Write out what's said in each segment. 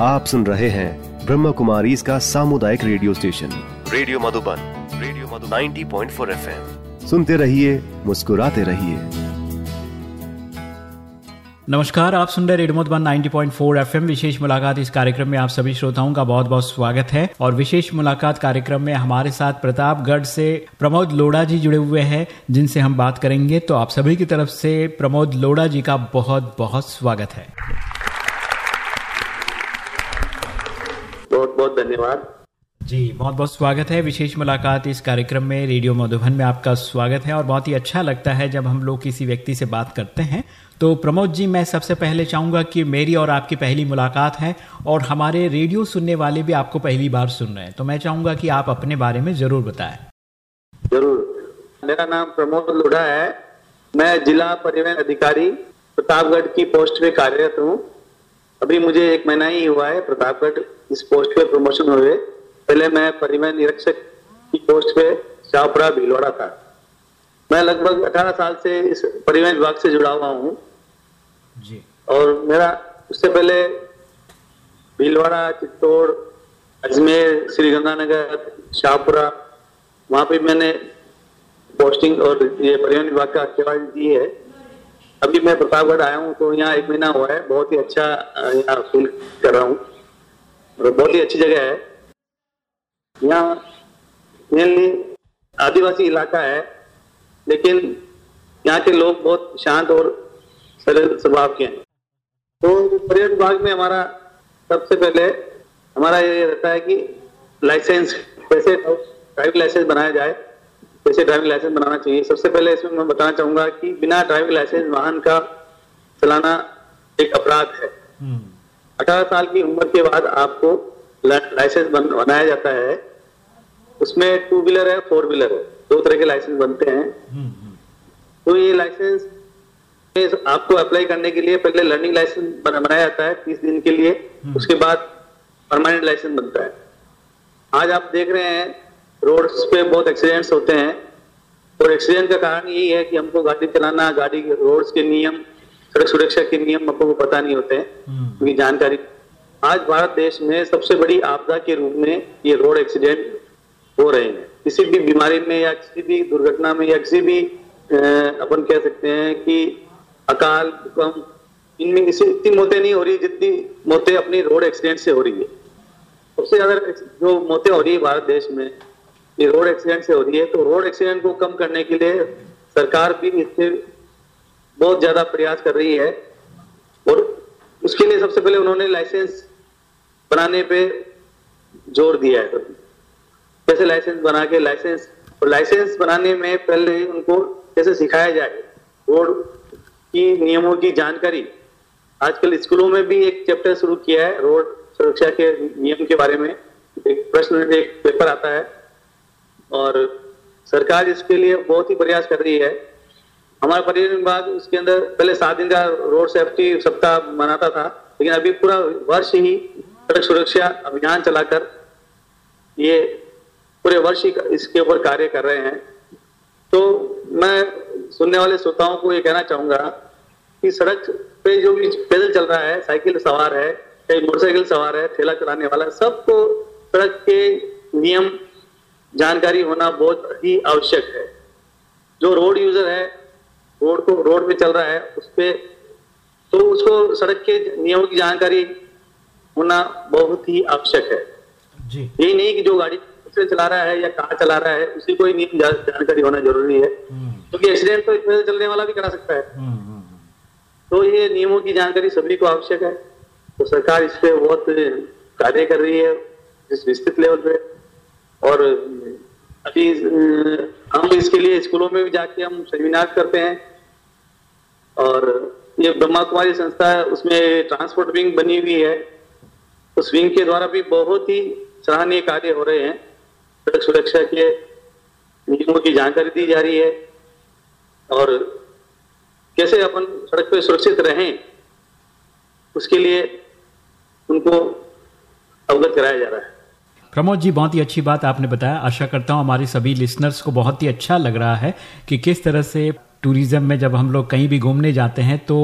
आप सुन रहे हैं ब्रह्म कुमारी इसका सामुदायिक radio station. Radio Madhuban radio Madhuban. 90.4 FM. सुनते रहिए मुस्कुराते रहिए। नमस्कार आप सुन रहे रेडियो मधुबन 90.4 एफएम। विशेष मुलाकात इस कार्यक्रम में आप सभी श्रोताओं का बहुत बहुत स्वागत है। और विशेष मुलाकात कार्यक्रम में हमारे साथ प्रतापगढ़ से प्रमोद लोड़ा जी जुड़े हुए हैं जिनसे हम बात करेंगे। तो आप सभी की तरफ़ से प्रमोद लोड़ा जी का बहुत बहुत स्वागत है। बहुत धन्यवाद। जी बहुत बहुत स्वागत है। विशेष मुलाकात इस कार्यक्रम में रेडियो मधुबन में आपका स्वागत है और बहुत ही अच्छा लगता है जब हम लोग किसी व्यक्ति से बात करते हैं। तो प्रमोद जी मैं सबसे पहले चाहूँगा कि मेरी और आपकी पहली मुलाकात है और हमारे रेडियो सुनने वाले भी आपको पहली बार सुन रहे हैं। तो मैं चाहूँगा कि आप अपने बारे में ज़रूर बताएँ। ज़रूर। मेरा नाम प्रमोद लोढ़ा है। मैं जिला परिवहन अधिकारी प्रतापगढ़ की पोस्ट में कार्यरत हूँ। अभी मुझे एक महीना ही हुआ है प्रतापगढ़ इस पोस्ट पे प्रमोशन हुए। पहले मैं परिवहन निरीक्षक की पोस्ट पे शाहपुरा भीलवाड़ा था। मैं लगभग 18 साल से इस परिवहन विभाग से जुड़ा हुआ हूँ। और मेरा उससे पहले भीलवाड़ा चित्तौड़ अजमेर श्री गंगानगर शाहपुरा वहाँ पे मैंने पोस्टिंग और ये परिवहन विभाग का सेवा दी है। अभी मैं प्रतापगढ़ आया हूँ तो यहाँ एक महीना हुआ है। बहुत ही अच्छा यहाँ फील कर रहा हूँ। और बहुत ही अच्छी जगह है। यहाँ मेनली आदिवासी इलाका है लेकिन यहाँ के लोग बहुत शांत और सरल स्वभाव के हैं। तो पर्यटन विभाग में हमारा सबसे पहले हमारा ये रहता है कि लाइसेंस कैसे ड्राइविंग लाइसेंस बनाया जाए कैसे ड्राइविंग लाइसेंस बनाना चाहिए। सबसे पहले इसमें मैं बताना चाहूँगा कि बिना ड्राइविंग लाइसेंस वाहन का चलाना एक अपराध है। हम्म, अठारह साल की उम्र के बाद आपको लाइसेंस बन, बनाया जाता है। उसमें टू व्हीलर है फोर व्हीलर है। दो तरह के लाइसेंस बनते हैं। हम्म, हम्म, तो ये लाइसेंस आपको अप्लाई करने के लिए पहले लर्निंग लाइसेंस बनाया जाता है तीस दिन के लिए। उसके बाद परमानेंट लाइसेंस बनता है। आज आप देख रहे हैं रोड्स पे बहुत एक्सीडेंट्स होते हैं। और एक्सीडेंट का कारण यही है कि हमको गाड़ी चलाना गाड़ी के रोड्स के नियम सड़क सुरक्षा के नियम हमको को पता नहीं होते हैं हम्म, उनकी जानकारी आज भारत देश में सबसे बड़ी आपदा के रूप में ये रोड एक्सीडेंट हो रहे हैं। किसी भी बीमारी में या किसी भी दुर्घटना में या किसी भी अपन कह सकते हैं कि अकाल भूकंप इनमें किसी इतनी मौतें नहीं हो रही जितनी मौतें अपनी रोड एक्सीडेंट से हो रही है। सबसे ज़्यादा जो मौतें हो रही है भारत देश में ये रोड एक्सीडेंट से हो रही है। तो रोड एक्सीडेंट को कम करने के लिए सरकार भी इससे बहुत ज़्यादा प्रयास कर रही है और उसके लिए सबसे पहले उन्होंने लाइसेंस बनाने पे ज़ोर दिया है। कैसे लाइसेंस बना के लाइसेंस और लाइसेंस बनाने में पहले उनको कैसे सिखाया जाए रोड की नियमों की जानकारी। आजकल स्कूलों में भी एक चैप्टर शुरू किया है, रोड सुरक्षा के नियम के बारे में। एक प्रश्न, एक पेपर आता है। और सरकार इसके लिए बहुत ही प्रयास कर रही है। हमारा पर्यटन विभाग उसके अंदर, पहले सात दिन का रोड सेफ्टी सप्ताह मनाता था, लेकिन अभी पूरा वर्ष ही सड़क सुरक्षा अभियान चलाकर ये पूरे वर्ष ही इसके ऊपर कार्य कर रहे हैं। तो मैं सुनने वाले श्रोताओं को ये कहना चाहूँगा कि सड़क पे जो भी पैदल चल रहा है, साइकिल सवार है चाहे मोटरसाइकिल सवार है, ठेला चलाने वाला है सबको सड़क के नियम, जानकारी होना बहुत ही आवश्यक है। जो रोड यूज़र है रोड को रोड पे चल रहा है उस पे तो उसको सड़क के नियमों की जानकारी होना बहुत ही आवश्यक है। जी। यही नहीं कि जो गाड़ी से चला रहा है या कहाँ चला रहा है उसी को ही नियम जानकारी होना ज़रूरी है। हम्म, क्योंकि एक्सीडेंट तो पैदल चलने वाला भी करा सकता है। हम्म, हम्म, तो ये नियमों की जानकारी सभी को आवश्यक है। तो सरकार इस पे बहुत कार्य कर रही है इस विस्तृत लेवल पे। और अभी हम इसके लिए स्कूलों में भी जाके हम सेमिनार करते हैं। और ये ब्रह्मा कुमारी संस्था है, उसमें ट्रांसपोर्ट विंग बनी हुई है। उस विंग के द्वारा भी बहुत ही सराहनीय कार्य हो रहे हैं। सड़क सुरक्षा के नियमों की जानकारी दी जा रही है और कैसे अपन सड़क पे सुरक्षित रहें, उसके लिए उनको अवगत कराया जा रहा है। प्रमोद जी, बहुत ही अच्छी बात आपने बताया। आशा करता हूँ हमारे सभी लिसनर्स को बहुत ही अच्छा लग रहा है कि किस तरह से टूरिज़्म में जब हम लोग कहीं भी घूमने जाते हैं तो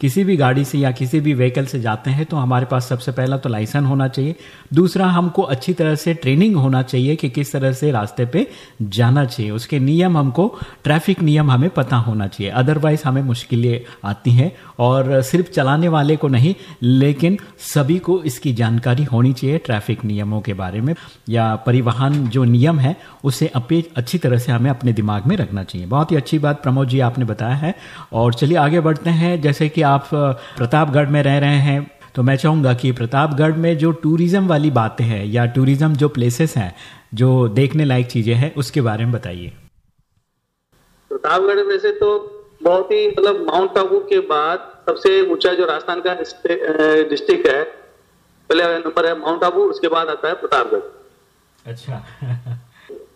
किसी भी गाड़ी से या किसी भी व्हीकल से जाते हैं तो हमारे पास सबसे पहला तो लाइसेंस होना चाहिए। दूसरा, हमको अच्छी तरह से ट्रेनिंग होना चाहिए कि किस तरह से रास्ते पे जाना चाहिए। उसके नियम हमको ट्रैफ़िक नियम हमें पता होना चाहिए। अदरवाइज़ हमें मुश्किलें आती हैं। और सिर्फ़ चलाने वाले को नहीं, लेकिन सभी को इसकी जानकारी होनी चाहिए ट्रैफ़िक नियमों के बारे में। या परिवहन जो नियम है, उसे अपे अच्छी तरह से हमें अपने दिमाग में रखना चाहिए। बहुत ही अच्छी बात प्रमोद जी आपने बताया है। और चलिए आगे बढ़ते हैं। जैसे कि आप प्रतापगढ़ में रह रहे हैं तो मैं चाहूँगा कि प्रतापगढ़ में जो टूरिज़्म वाली बातें हैं या टूरिज़्म जो प्लेसेस हैं जो देखने लायक चीज़ें हैं उसके बारे में बताइए। प्रतापगढ़ में से तो बहुत ही मतलब माउंट आबू के बाद सबसे ऊँचा जो राजस्थान का डिस्ट्रिक्ट है पहले नंबर है माउंट आबू उसके बाद आता है प्रतापगढ़। अच्छा।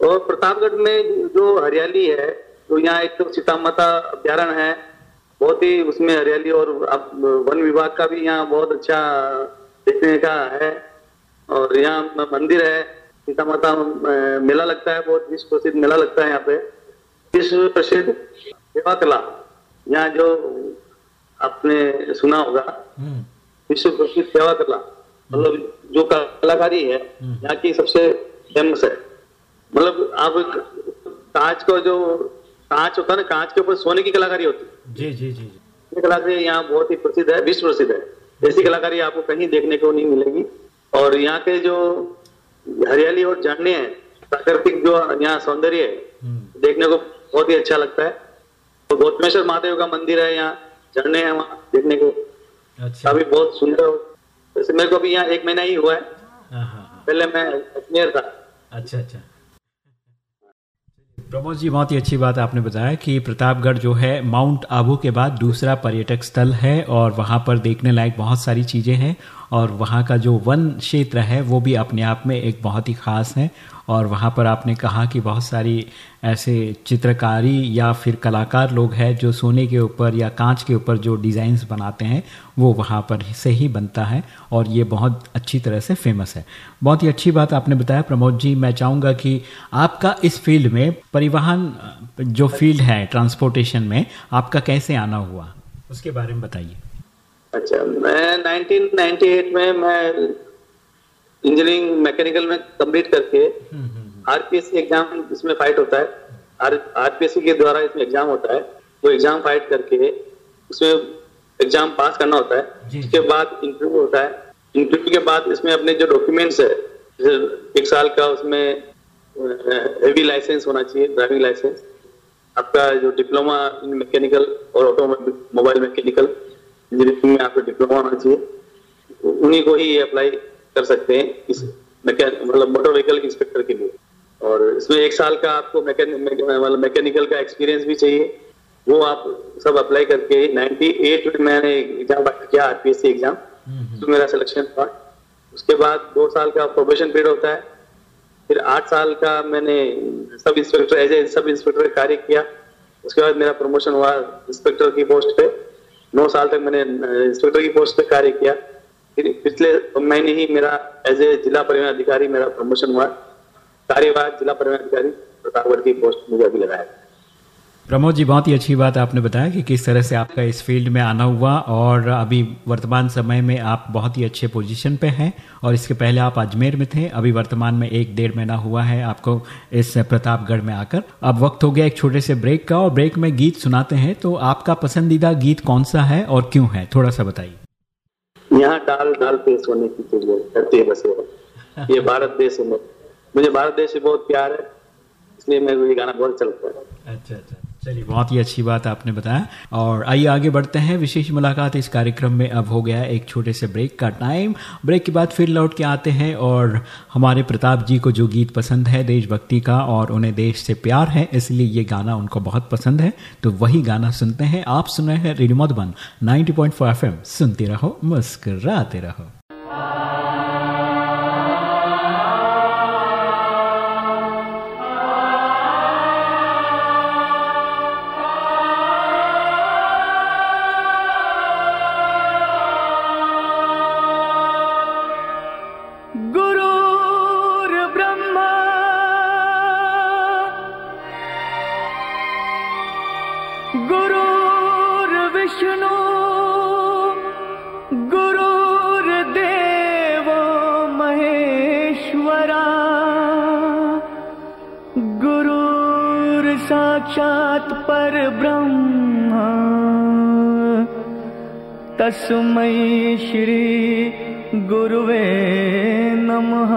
और प्रतापगढ़ में जो हरियाली है तो यहाँ एक तो सीता माता अभ्यारण है बहुत ही उसमें हरियाली और वन विभाग का भी यहाँ बहुत अच्छा देखने का है और यहाँ मंदिर है सीता माता मेला लगता है बहुत विश्व प्रसिद्ध मेला लगता है यहाँ पे विश्व प्रसिद्ध सेवा कला यहाँ जो आपने सुना होगा हम्म। विश्व प्रसिद्ध सेवा कला मतलब जो कलाकारी है हम्म। यहाँ की सबसे फ़ेमस है मतलब आप कांच को जो कांच होता है ना कांच के ऊपर सोने की कलाकारी होती है। जी जी जी ये कलाकारी यहाँ बहुत ही प्रसिद्ध है विश्व प्रसिद्ध है। ऐसी कलाकारी आपको कहीं देखने को नहीं मिलेगी। और यहाँ के जो हरियाली और झरने हैं प्राकृतिक जो यहाँ सौंदर्य है हम्म। देखने को बहुत ही अच्छा लगता है। तो गौतमेश्वर महादेव का मंदिर है यहाँ झरने हैं वहाँ देखने को। अच्छा। अभी बहुत सुंदर हो वैसे मेरे को अभी यहाँ एक महीना ही हुआ है। हाँ, हाँ, हाँ। पहले मैं अजमेर था। अच्छा अच्छा। प्रमोद जी, बहुत ही अच्छी बात आपने बताया कि प्रतापगढ़ जो है, माउंट आबू के बाद दूसरा पर्यटक स्थल है और वहाँ पर देखने लायक बहुत सारी चीज़ें हैं। और वहाँ का जो वन क्षेत्र है, वो भी अपने आप में एक बहुत ही ख़ास है। और वहाँ पर आपने कहा कि बहुत सारी ऐसे चित्रकारी या फिर कलाकार लोग हैं जो सोने के ऊपर या कांच के ऊपर जो डिज़ाइंस बनाते हैं, वो वहाँ पर से ही बनता है और ये बहुत अच्छी तरह से फ़ेमस है। बहुत ही अच्छी बात आपने बताया, प्रमोद जी। मैं चाहूँगा कि आपका इस फ़ील्ड में परिवहन, जो फ़ील्ड है ट्रांसपोर्टेशन में, आपका कैसे आना हुआ, उसके बारे में बताइए। अच्छा मैं 1998 में मैं इंजीनियरिंग मैकेनिकल में कंप्लीट करके आरपीएससी एग्ज़ाम इसमें फाइट होता है। आर आरपीएससी के द्वारा इसमें एग्ज़ाम होता है। वो एग्ज़ाम फाइट करके उसमें एग्ज़ाम पास करना होता है। उसके बाद इंटरव्यू होता है। इंटरव्यू के बाद इसमें अपने जो डॉक्यूमेंट्स है एक साल का उसमें हेवी लाइसेंस होना चाहिए ड्राइविंग लाइसेंस। आपका जो डिप्लोमा इन मैकेनिकल और ऑटोमोबाइल मैकेनिकल इंजीनियरिंग में आपका डिप्लोमा होना चाहिए। उन्हीं को ही अप्लाई कर सकते हैं इस मतलब मोटर व्हीकल इंस्पेक्टर के लिए। और इसमें एक साल का आपको मतलब मैकेनिकल का एक्सपीरियंस भी चाहिए। वो आप सब अप्लाई करके 98 में मैंने एग्ज़ाम किया आरपीएससी एग्ज़ाम तो मेरा सिलेक्शन था उसके बाद दो साल का प्रोबेशन पीरियड होता है। फिर आठ साल का मैंने sub inspector as a sub inspector कार्य किया। उसके बाद मेरा प्रमोशन हुआ इंस्पेक्टर की पोस्ट पे। नौ साल तक मैंने इंस्पेक्टर की पोस्ट पे कार्य किया। फिर पिछले महीने ही मेरा एज ए जिला परिवहन अधिकारी मेरा प्रमोशन हुआ। कार्यवाह जिला परिवहन अधिकारी प्रतापगढ़ की पोस्ट मुझे अभी लगाया। प्रमोद जी बहुत ही अच्छी बात आपने बताया कि किस तरह से आपका इस फ़ील्ड में आना हुआ और अभी वर्तमान समय में आप बहुत ही अच्छे पोजीशन पे हैं और इसके पहले आप अजमेर में थे अभी वर्तमान में एक डेढ़ महीना हुआ है आपको इस प्रतापगढ़ में आकर। अब वक्त हो गया एक छोटे से ब्रेक का और ब्रेक में गीत सुनाते हैं तो आपका पसंदीदा गीत कौन सा है और क्यों है? थोड़ा सा बताइए। यहाँ डाल डाल पे सोने की चिड़िया बसे ये भारत देश है मुझे भारत देश से बहुत प्यार है इसलिए मेरे गाना बहुत चलता है। अच्छा अच्छा। चलिए, बहुत ही अच्छी बात आपने बताया। और आइए, आगे बढ़ते हैं। विशेष मुलाकात इस कार्यक्रम में अब हो गया एक छोटे से ब्रेक का टाइम। ब्रेक के बाद फिर लौट के आते हैं और हमारे प्रताप जी को जो गीत पसंद है, देशभक्ति का, और उन्हें देश से प्यार है, इसलिए ये गाना उनको बहुत पसंद है। तो वही गाना सुनते हैं। आप सुन रहे हैं रेडियो मधुबन, नाइनटी पॉइंट सुनते रहो, मुस्कराते रहो। तस्मै श्री गुरुवे नमः।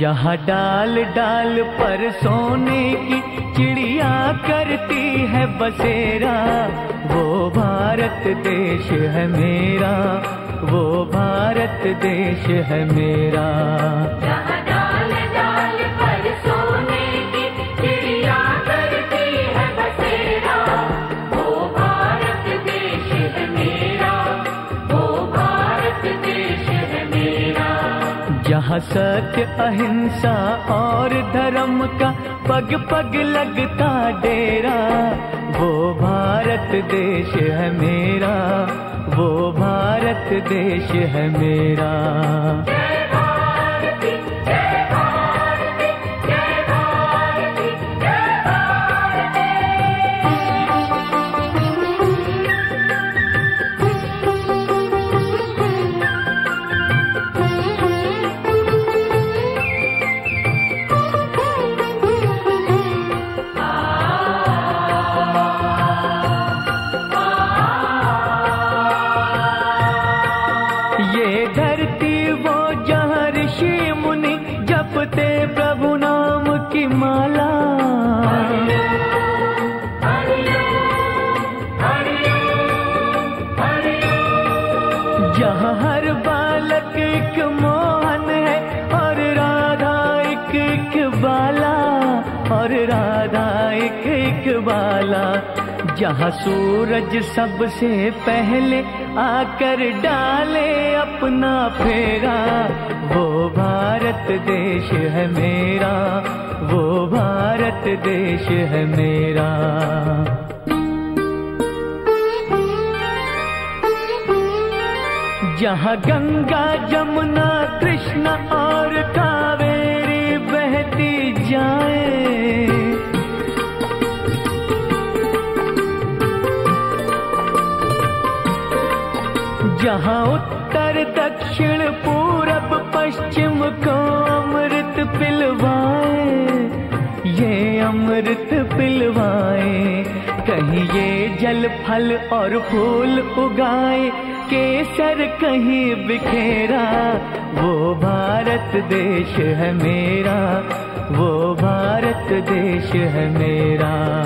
जहाँ डाल डाल पर सोने की चिड़िया करती है बसेरा, वो भारत देश है मेरा। वो भारत देश है मेरा। जहाँ डाल डाल पर सोने की चिड़िया करती है बसेरा। वो भारत देश है मेरा। वो भारत देश है मेरा। जहाँ सत्य अहिंसा और धर्म का पग पग लगता डेरा वो भारत देश है मेरा। वो भारत देश है मेरा। सूरज सबसे पहले आकर डाले अपना फेरा। वो भारत देश है मेरा, वो भारत देश है मेरा। जहाँ गंगा जमुना कृष्ण और कावेरी बहती जाए जहाँ उत्तर, दक्षिण, पूरब, पश्चिम को अमृत पिलवाए। ये अमृत पिलवाए। कहीं ये जल, फल और फूल उगाए। केसर कहीं बिखेरा। वो भारत देश है मेरा। वो भारत देश है मेरा।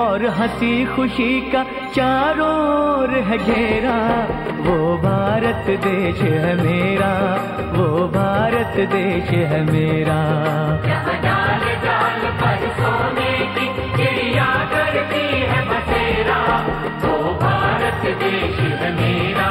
और हँसी खुशी का चारों है घेरा। वो भारत देश है मेरा, वो भारत देश है मेरा। जाल डाल पर सोने की चिड़िया करती है बसेरा, वो भारत देश है मेरा।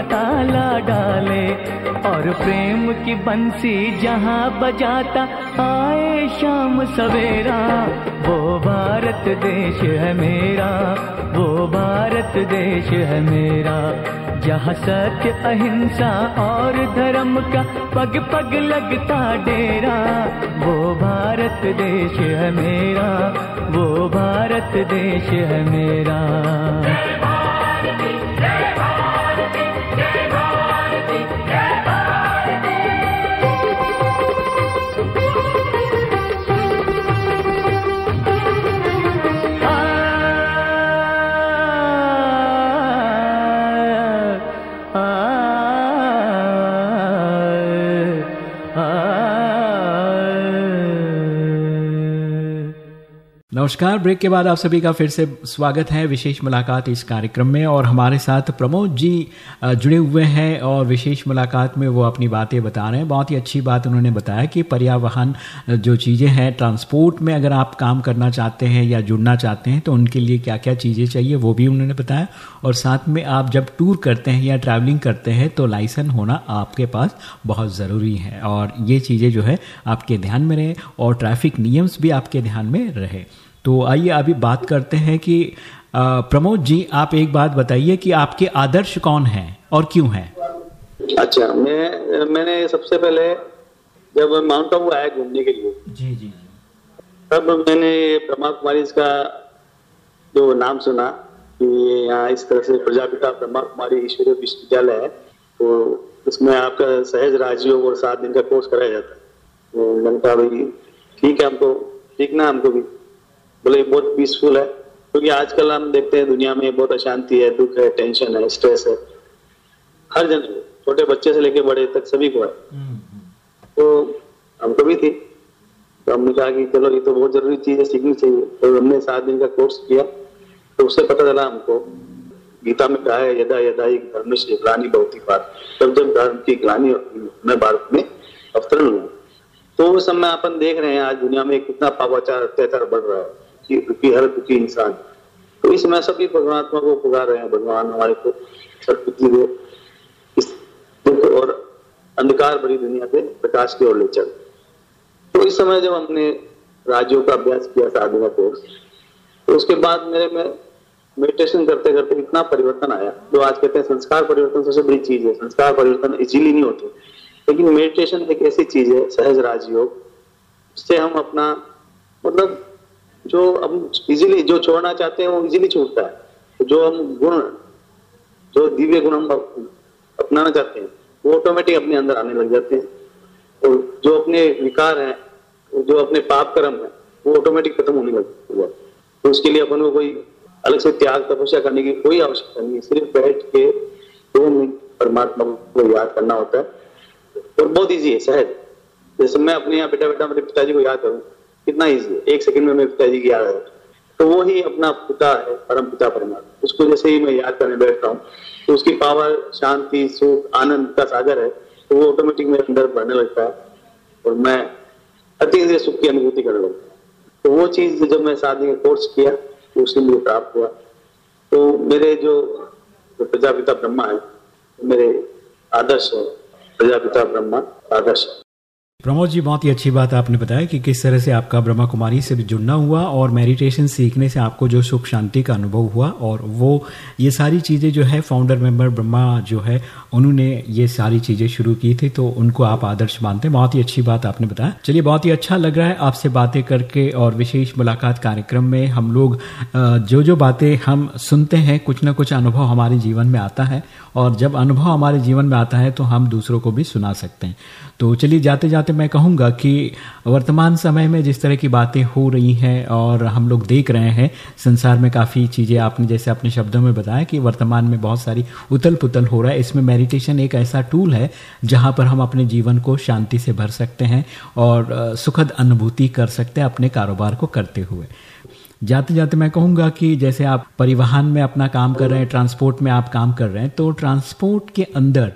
ताला डाले और प्रेम की बंसी जहाँ बजाता, आए शाम सवेरा। वो भारत देश है मेरा, वो भारत देश है मेरा। जहाँ सत्य, अहिंसा और धर्म का पग पग लगता डेरा। वो भारत देश है मेरा, वो भारत देश है मेरा। नमस्कार। ब्रेक के बाद आप सभी का फिर से स्वागत है विशेष मुलाकात इस कार्यक्रम में और हमारे साथ प्रमोद जी जुड़े हुए हैं और विशेष मुलाकात में वो अपनी बातें बता रहे हैं। बहुत ही अच्छी बात उन्होंने बताया कि पर्यावरण जो चीज़ें हैं, ट्रांसपोर्ट में अगर आप काम करना चाहते हैं या जुड़ना चाहते हैं तो उनके लिए क्या क्या चीज़ें चाहिए वो भी उन्होंने बताया। और साथ में आप जब टूर करते हैं या ट्रैवलिंग करते हैं तो लाइसेंस होना आपके पास बहुत ज़रूरी है और ये चीज़ें जो है आपके ध्यान में रहे और ट्रैफ़िक नियम्स भी आपके ध्यान में रहे। तो आइए अभी बात करते हैं कि प्रमोद जी आप एक बात बताइए कि आपके आदर्श कौन हैं और क्यों हैं? अच्छा मैं मैंने सबसे पहले जब माउंट आबू आया घूमने के लिए जी जी। तब मैंने ब्रह्मा कुमारी का जो नाम सुना कि यहाँ इस तरह से प्रजापिता ब्रह्मा कुमारी ईश्वरीय विश्वविद्यालय है तो उसमें आपका सहज राजयोग और सात दिन का कोर्स कराया जाता है। तो मैंने कहा भाई ठीक है हमको सीखना हमको भी? बोले बहुत पीसफुल है। क्योंकि आजकल हम देखते हैं दुनिया में बहुत अशांति है दुख है टेंशन है स्ट्रेस है। हर जन को छोटे बच्चे से लेके बड़े तक सभी को है। तो हमको भी थी। तो हमने कहा कि चलो ये तो बहुत ज़रूरी चीज़ है सीखनी चाहिए। तो हमने सात दिन का कोर्स किया। तो उससे पता चला हमको गीता में कहा है यदा यदा ही धर्म से ग्लानी बहुत ही बात जब जब धर्म की ग्लानी में भारत में अवतरण हुआ। तो उस समय अपन देख रहे हैं आज दुनिया में कितना पापाचार अत्याचार बढ़ रहा है। कि दुखी हर दुखी इंसान। तो इस समय सभी परमात्मा को पुकार रहे हैं, भगवान हमारे को सदबुद्धि दे इस दुख और अंधकार भरी दुनिया से प्रकाश की ओर ले चल। तो इस समय जब हमने राज्यों का अभ्यास किया, साधु का कोर्स तो उसके बाद मेरे में मेडिटेशन करते करते इतना परिवर्तन आया। जो आज कहते हैं संस्कार परिवर्तन सबसे बड़ी चीज़ है। संस्कार परिवर्तन इजीली नहीं होते। लेकिन मेडिटेशन एक ऐसी चीज़ है, सहज राजयोग उससे हम अपना मतलब जो हम इजीली जो छोड़ना चाहते हैं, वो इजीली छूटता है। जो हम गुण, जो दिव्य गुण हम अपनाना चाहते हैं, वो ऑटोमेटिक अपने अंदर आने लग जाते हैं। और जो अपने विकार हैं, जो अपने पाप कर्म है, वो ऑटोमेटिक खत्म होने लग, हुआ। तो उसके लिए अपन को कोई अलग से त्याग, तपस्या करने की कोई आवश्यकता नहीं है। सिर्फ़ बैठ के दो मिनट परमात्मा को याद करना होता है। और बहुत ईजी है, सहज। जैसे मैं अपने यहाँ बेटा बेटा मेरे पिताजी को याद करूँ कितना ईजी है। एक सेकंड में मेरे पिताजी की याद है तो वो ही अपना पिता है, परम पिता परमात्मा। उसको जैसे ही मैं याद करने बैठता हूँ तो उसकी पावर, शांति, सुख, आनंद का सागर है तो वो ऑटोमेटिक मेरे अंदर बढ़ने लगता है और मैं अति सुख की अनुभूति करने लगता तो वो चीज़ जब मैं शादी का कोर्स किया तो उससे मुझे प्राप्त हुआ। तो मेरे जो जो प्रजापिता ब्रह्मा है, मेरे आदर्श है, प्रजापिता ब्रह्मा आदर्श है। प्रमोद जी, बहुत ही अच्छी बात आपने बताया कि किस तरह से आपका ब्रह्मा कुमारी से जुड़ना हुआ और मेडिटेशन सीखने से आपको जो सुख शांति का अनुभव हुआ और वो ये सारी चीज़ें जो है फाउंडर मेंबर ब्रह्मा जो है, उन्होंने ये सारी चीज़ें शुरू की थी तो उनको आप आदर्श मानते हैं। बहुत ही अच्छी बात आपने बताया। चलिए, बहुत ही अच्छा लग रहा है आपसे बातें करके और विशेष मुलाकात कार्यक्रम में हम लोग जो जो बातें हम सुनते हैं, कुछ ना कुछ अनुभव हमारे जीवन में आता है और जब अनुभव हमारे जीवन में आता है तो हम दूसरों को भी सुना सकते हैं। तो चलिए जाते जाते जाते मैं कहूँगा कि वर्तमान समय में जिस तरह की बातें हो रही हैं और हम लोग देख रहे हैं, संसार में काफ़ी चीज़ें आपने जैसे अपने शब्दों में बताया कि वर्तमान में बहुत सारी उतल पुतल हो रहा है। इसमें मेडिटेशन एक ऐसा टूल है जहाँ पर हम अपने जीवन को शांति से भर सकते हैं और सुखद अनुभूति कर सकते हैं अपने कारोबार को करते हुए। जाते जाते मैं कहूँगा कि जैसे आप परिवहन में अपना काम कर रहे हैं, ट्रांसपोर्ट में आप काम कर रहे हैं तो ट्रांसपोर्ट के अंदर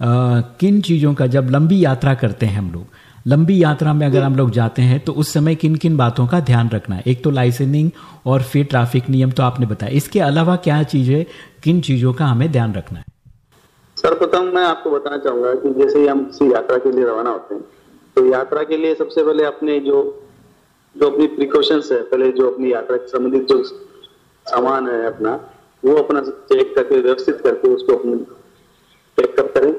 किन चीज़ों का जब लंबी यात्रा करते हैं हम लोग, लंबी यात्रा में अगर हम लोग जाते हैं तो उस समय किन किन बातों का ध्यान रखना है? एक तो लाइसेंसिंग और फिर ट्रैफ़िक नियम तो आपने बताया। इसके अलावा क्या चीज़ है किन चीज़ों का हमें ध्यान रखना है? सर्वप्रथम मैं आपको बताना चाहूँगा कि जैसे ही हम किसी यात्रा के लिए रवाना होते हैं तो यात्रा के लिए सबसे पहले अपने जो जो अपनी प्रिकॉशंस है, पहले जो अपनी यात्रा से संबंधित जो सामान है अपना, वो अपना चेक करके, व्यवस्थित करके उसको अपने चेकअप करें।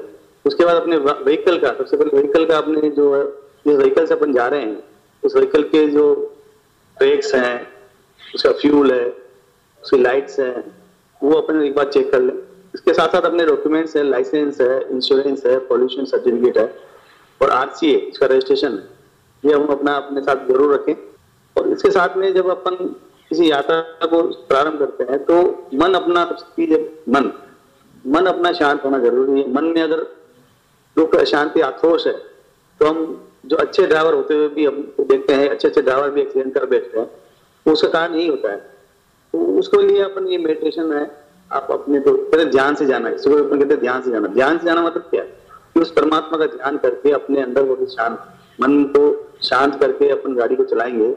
उसके बाद अपने व्हीकल का, सबसे पहले व्हीकल का अपने जो जिस व्हीकल से अपन जा रहे हैं, उस व्हीकल के जो ब्रेक्स हैं, उसका फ्यूल है, उसकी लाइट्स है, वो अपन एक बार चेक कर लें। इसके साथ साथ अपने डॉक्यूमेंट्स है लाइसेंस है इंश्योरेंस है पॉल्यूशन सर्टिफिकेट है, और आर आरसीए इसका रजिस्ट्रेशन ये हम अपना, अपने साथ ज़रूर रखें। और इसके साथ में जब अपन किसी यात्रा को प्रारंभ करते हैं तो मन अपना जब मन मन अपना शांत होना ज़रूरी है। मन में अगर दुख अशांति आक्रोश है। तो हम जो अच्छे ड्राइवर होते हुए भी हम देखते हैं अच्छे अच्छे ड्राइवर भी एक्सीडेंट कर बैठते हैं तो उसका कारण यही होता है। तो उसके लिए अपन ये मेडिटेशन है, आप अपने तो पहले ध्यान से जाना है। सुबह अपन कहते ध्यान से जाना। ध्यान से जाना मतलब क्या? कि उस परमात्मा का ध्यान करके अपने अंदर वो शांत, मन को शांत करके अपन गाड़ी को चलाएँगे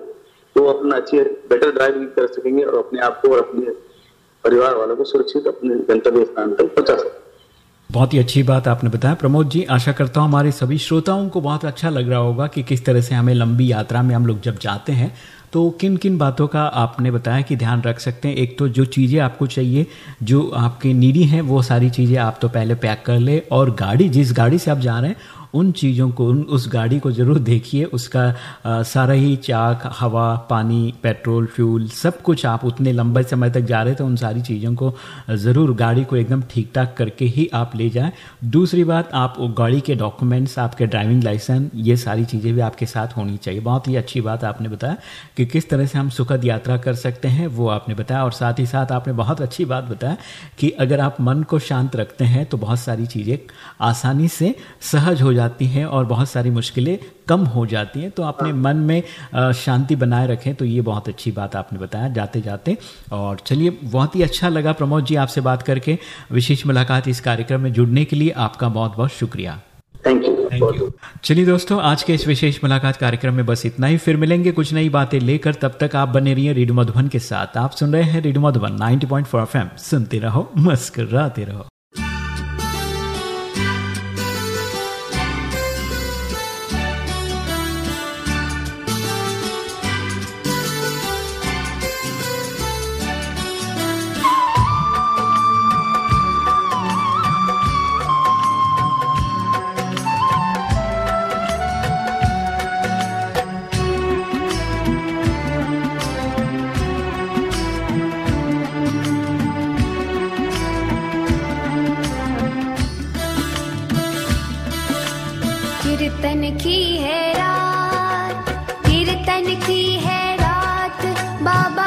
तो अपना अच्छी बेटर ड्राइविंग कर सकेंगे और अपने आप को और अपने परिवार वालों को सुरक्षित अपने गंतव्य स्थान तक पहुँचा सकते बहुत ही अच्छी बात आपने बताया। प्रमोद जी, आशा करता हूँ हमारे सभी श्रोताओं को बहुत अच्छा लग रहा होगा कि किस तरह से हमें लंबी यात्रा में हम लोग जब जाते हैं तो किन किन बातों का आपने बताया कि ध्यान रख सकते हैं? एक तो जो चीज़ें आपको चाहिए, जो आपके नीडी हैं, वो सारी चीज़ें आप तो पहले पैक कर ले और गाड़ी, जिस गाड़ी से आप जा रहे हैं उन चीज़ों को उन उस गाड़ी को ज़रूर देखिए। उसका आ, सारा ही चाक हवा पानी पेट्रोल फ्यूल सब कुछ आप उतने लंबे समय तक जा रहे थे उन सारी चीज़ों को ज़रूर गाड़ी को एकदम ठीक ठाक करके ही आप ले जाएँ। दूसरी बात आप गाड़ी के डॉक्यूमेंट्स आपके ड्राइविंग लाइसेंस ये सारी चीज़ें भी आपके साथ होनी चाहिए। बहुत ही अच्छी बात आपने बताया कि किस तरह से हम सुखद यात्रा कर सकते हैं वो आपने बताया। और साथ ही साथ आपने बहुत अच्छी बात बताया कि अगर आप मन को शांत रखते हैं तो बहुत सारी चीज़ें आसानी से सहज हो जाती हैं और बहुत सारी मुश्किलें कम हो जाती हैं। तो अपने मन में शांति बनाए रखें तो ये बहुत अच्छी बात आपने बताया जाते जाते। और चलिए बहुत ही अच्छा लगा प्रमोद जी आपसे बात करके। विशेष मुलाकात इस कार्यक्रम में जुड़ने के लिए आपका बहुत बहुत शुक्रिया। थैंक यू थैंक यू चलिए दोस्तों आज के इस विशेष मुलाकात कार्यक्रम में बस इतना ही। फिर मिलेंगे कुछ नई बातें लेकर। तब तक आप बने रहिए रेडियो मधुबन के साथ। आप सुन रहे हैं रेडियो मधुबन 90.4 एफएम। सुनते रहो मुस्कुराते रहो। कीर्तन की है रात कीर्तन की है रात। बाबा